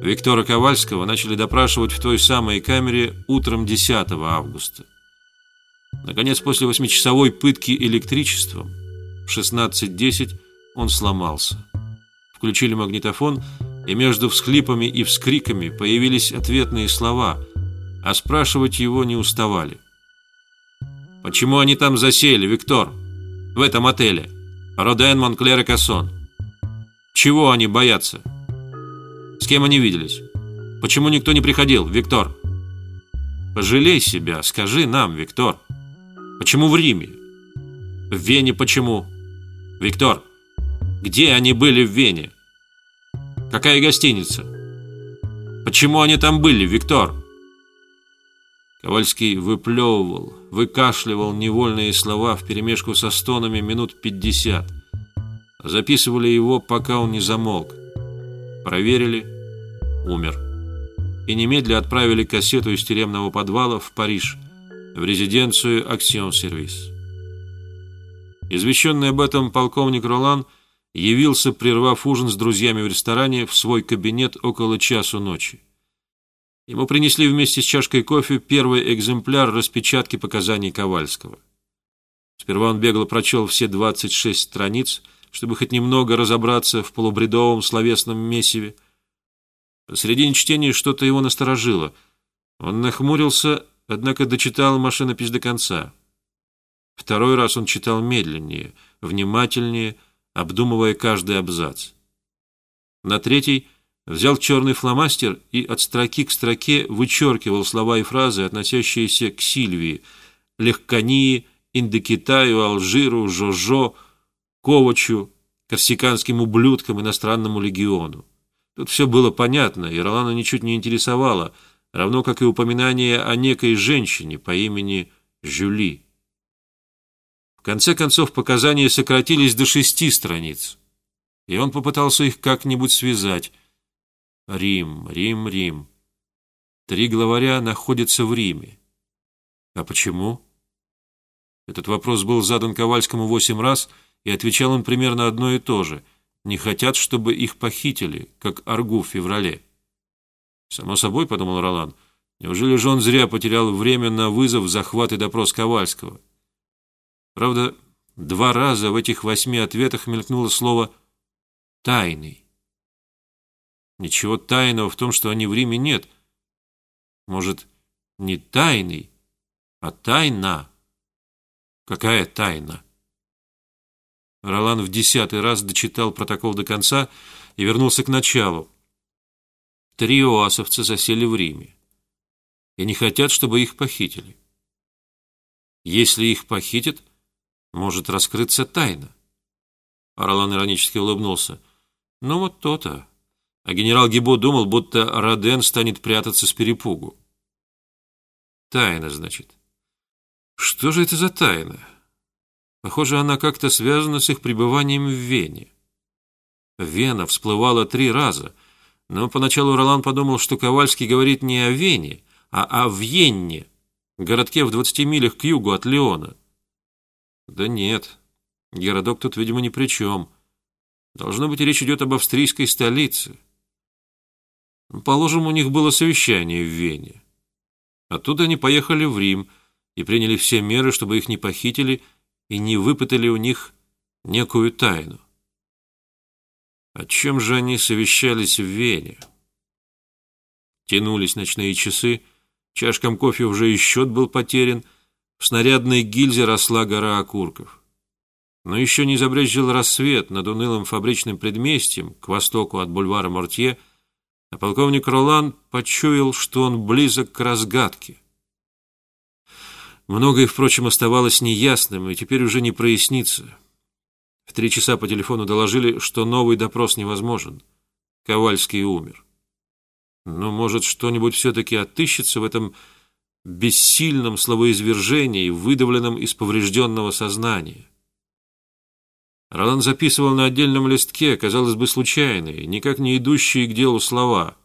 Виктора Ковальского начали допрашивать в той самой камере утром 10 августа. Наконец, после восьмичасовой пытки электричеством, в 16.10 он сломался. Включили магнитофон, и между всхлипами и вскриками появились ответные слова, а спрашивать его не уставали. «Почему они там засели, Виктор? В этом отеле? Роден, Монклер и Кассон. Чего они боятся? С кем они виделись? Почему никто не приходил, Виктор? Пожалей себя, скажи нам, Виктор. Почему в Риме? В Вене почему? Виктор, где они были в Вене? Какая гостиница? Почему они там были, Виктор? Ковальский выплевывал, выкашливал невольные слова вперемешку со стонами минут пятьдесят. Записывали его, пока он не замолк. Проверили, умер. И немедля отправили кассету из тюремного подвала в Париж, в резиденцию Аксион Сервис. Извещенный об этом полковник Ролан явился, прервав ужин с друзьями в ресторане, в свой кабинет около часу ночи. Ему принесли вместе с чашкой кофе первый экземпляр распечатки показаний Ковальского. Сперва он бегло прочел все 26 страниц, чтобы хоть немного разобраться в полубредовом словесном месиве. Посредине чтения что-то его насторожило. Он нахмурился, однако дочитал машинопись до конца. Второй раз он читал медленнее, внимательнее, обдумывая каждый абзац. На третий взял черный фломастер и от строки к строке вычеркивал слова и фразы, относящиеся к Сильвии, Легконии, Индокитаю, Алжиру, Жожо, Ковачу, корсиканским ублюдкам, иностранному легиону. Тут все было понятно, и Ролана ничуть не интересовало, равно как и упоминание о некой женщине по имени Жюли. В конце концов, показания сократились до шести страниц, и он попытался их как-нибудь связать. Рим, Рим, Рим. Три главаря находятся в Риме. А почему? Этот вопрос был задан Ковальскому восемь раз — и отвечал он примерно одно и то же. Не хотят, чтобы их похитили, как Аргу в феврале. Само собой, подумал Ролан, неужели же он зря потерял время на вызов, захват и допрос Ковальского? Правда, два раза в этих восьми ответах мелькнуло слово «тайный». Ничего тайного в том, что они в Риме нет. Может, не тайный, а тайна. Какая тайна? Ролан в десятый раз дочитал протокол до конца и вернулся к началу. Три оасовца засели в Риме и не хотят, чтобы их похитили. Если их похитят, может раскрыться тайна. Ролан иронически улыбнулся. Ну вот то-то. А генерал Гибо думал, будто Роден станет прятаться с перепугу. Тайна, значит. Что же это за тайна? Похоже, она как-то связана с их пребыванием в Вене. Вена всплывала три раза, но поначалу Ролан подумал, что Ковальский говорит не о Вене, а о Вьенне, городке в двадцати милях к югу от Леона. Да нет, городок тут, видимо, ни при чем. Должно быть, речь идет об австрийской столице. Положим, у них было совещание в Вене. Оттуда они поехали в Рим и приняли все меры, чтобы их не похитили и не выпытали у них некую тайну. О чем же они совещались в Вене? Тянулись ночные часы, чашкам кофе уже и счет был потерян, в снарядной гильзе росла гора окурков. Но еще не забрезжил рассвет над унылым фабричным предместьем к востоку от бульвара Мортье, а полковник Ролан почуял, что он близок к разгадке. Многое, впрочем, оставалось неясным и теперь уже не прояснится. В три часа по телефону доложили, что новый допрос невозможен. Ковальский умер. Но, может, что-нибудь все-таки отыщется в этом бессильном словоизвержении, выдавленном из поврежденного сознания. Ролан записывал на отдельном листке, казалось бы, случайные, никак не идущие к делу слова.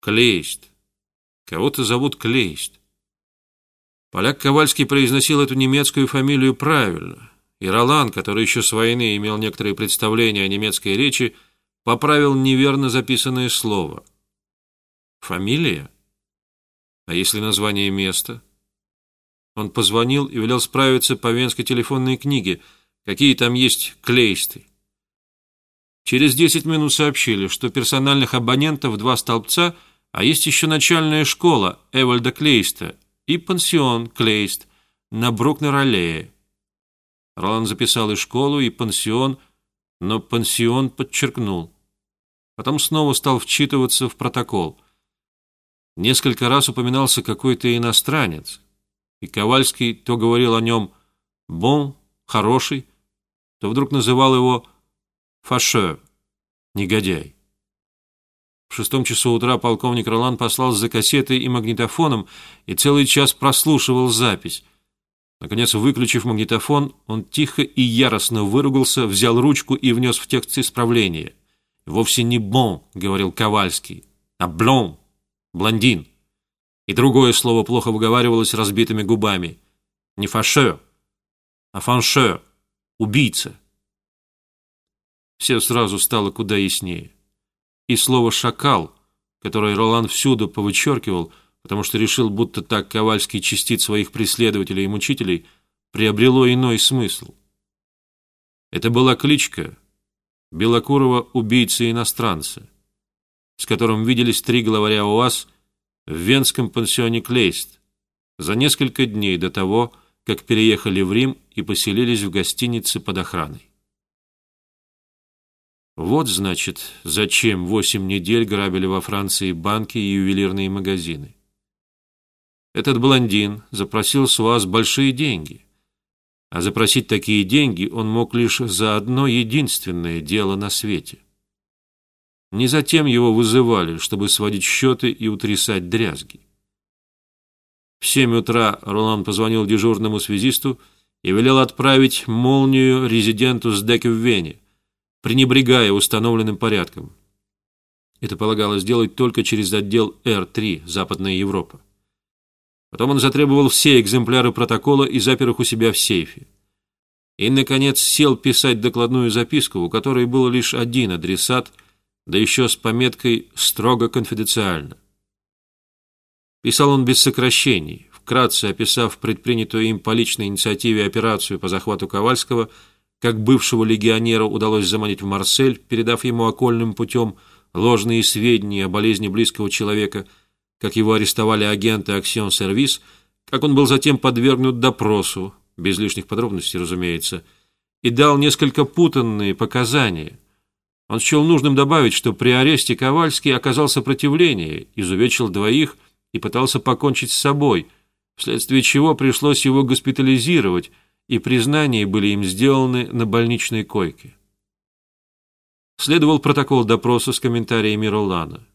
Клейст. Кого-то зовут Клейст. Поляк Ковальский произносил эту немецкую фамилию правильно, и Ролан, который еще с войны имел некоторые представления о немецкой речи, поправил неверно записанное слово. Фамилия? А если название места? Он позвонил и велел справиться по венской телефонной книге, какие там есть клейсты. Через 10 минут сообщили, что персональных абонентов два столбца, а есть еще начальная школа Эвальда Клейста и пансион Клейст на Брукнер-аллее. Ролан записал и школу, и пансион, но пансион подчеркнул. Потом снова стал вчитываться в протокол. Несколько раз упоминался какой-то иностранец, и Ковальский то говорил о нем «бон», «хороший», то вдруг называл его «фашер», «негодяй». В шестом часу утра полковник Ролан послал за кассетой и магнитофоном и целый час прослушивал запись. Наконец, выключив магнитофон, он тихо и яростно выругался, взял ручку и внес в текст исправление. «Вовсе не «бон», — говорил Ковальский, — а «блон», блондин. И другое слово плохо выговаривалось разбитыми губами. Не фаше, а фанше, убийца. Все сразу стало куда яснее. И слово «шакал», которое Ролан всюду повычеркивал, потому что решил, будто так Ковальский чистит своих преследователей и мучителей, приобрело иной смысл. Это была кличка белокурого убийцы-иностранца с которым виделись три главаря УАЗ в венском пансионе Клейст за несколько дней до того, как переехали в Рим и поселились в гостинице под охраной. Вот, значит, зачем восемь недель грабили во Франции банки и ювелирные магазины. Этот блондин запросил с УАЗ большие деньги, а запросить такие деньги он мог лишь за одно единственное дело на свете. Не затем его вызывали, чтобы сводить счеты и утрясать дрязги. В семь утра Ролан позвонил дежурному связисту и велел отправить молнию резиденту с Деки в Вене, пренебрегая установленным порядком. Это полагалось сделать только через отдел Р-3, Западная Европа. Потом он затребовал все экземпляры протокола и запер их у себя в сейфе. И, наконец, сел писать докладную записку, у которой был лишь один адресат – да еще с пометкой «строго конфиденциально». Писал он без сокращений, вкратце описав предпринятую им по личной инициативе операцию по захвату Ковальского, как бывшего легионера удалось заманить в Марсель, передав ему окольным путем ложные сведения о болезни близкого человека, как его арестовали агенты Аксион Сервис, как он был затем подвергнут допросу, без лишних подробностей, разумеется, и дал несколько путанные показания – он счел нужным добавить, что при аресте Ковальский оказал сопротивление, изувечил двоих и пытался покончить с собой, вследствие чего пришлось его госпитализировать, и признания были им сделаны на больничной койке. Следовал протокол допроса с комментариями Ролана.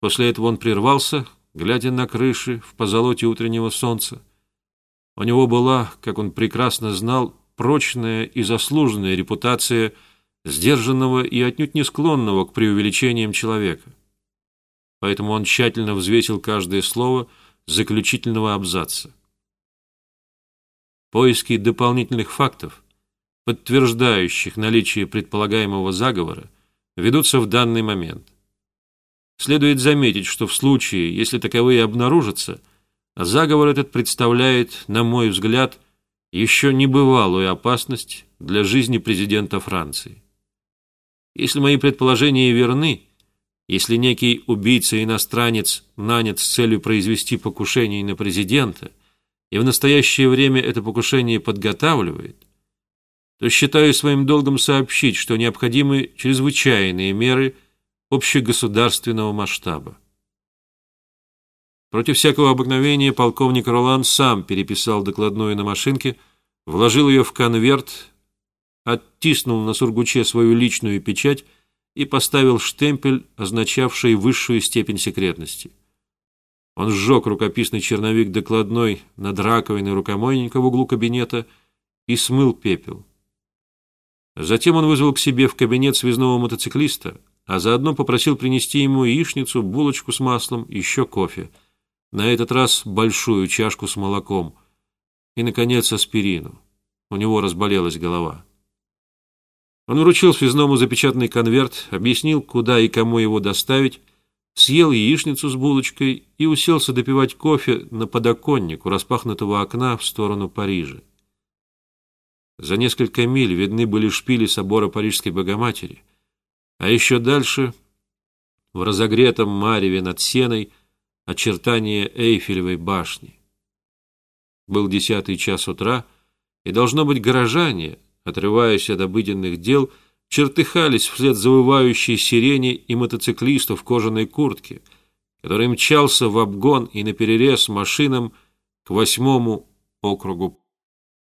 После этого он прервался, глядя на крыши в позолоте утреннего солнца. У него была, как он прекрасно знал, прочная и заслуженная репутация – сдержанного и отнюдь не склонного к преувеличениям человека. Поэтому он тщательно взвесил каждое слово заключительного абзаца. Поиски дополнительных фактов, подтверждающих наличие предполагаемого заговора, ведутся в данный момент. Следует заметить, что в случае, если таковые обнаружатся, заговор этот представляет, на мой взгляд, еще небывалую опасность для жизни президента Франции. Если мои предположения верны, если некий убийца-иностранец нанят с целью произвести покушение на президента, и в настоящее время это покушение подготавливает, то считаю своим долгом сообщить, что необходимы чрезвычайные меры общегосударственного масштаба. Против всякого обыкновения полковник Ролан сам переписал докладную на машинке, вложил ее в конверт оттиснул на сургуче свою личную печать и поставил штемпель, означавший высшую степень секретности. Он сжег рукописный черновик докладной над раковиной рукомойника в углу кабинета и смыл пепел. Затем он вызвал к себе в кабинет связного мотоциклиста, а заодно попросил принести ему яичницу, булочку с маслом, еще кофе. На этот раз большую чашку с молоком. И, наконец, аспирину. У него разболелась голова. Он вручил связному запечатанный конверт, объяснил, куда и кому его доставить, съел яичницу с булочкой и уселся допивать кофе на подоконник у распахнутого окна в сторону Парижа. За несколько миль видны были шпили собора Парижской Богоматери, а еще дальше, в разогретом мареве над сеной, очертания Эйфелевой башни. Был десятый час утра, и, должно быть, горожане, отрываясь от обыденных дел, чертыхались вслед завывающей сирени и мотоциклисту в кожаной куртке, который мчался в обгон и наперерез машинам к восьмому округу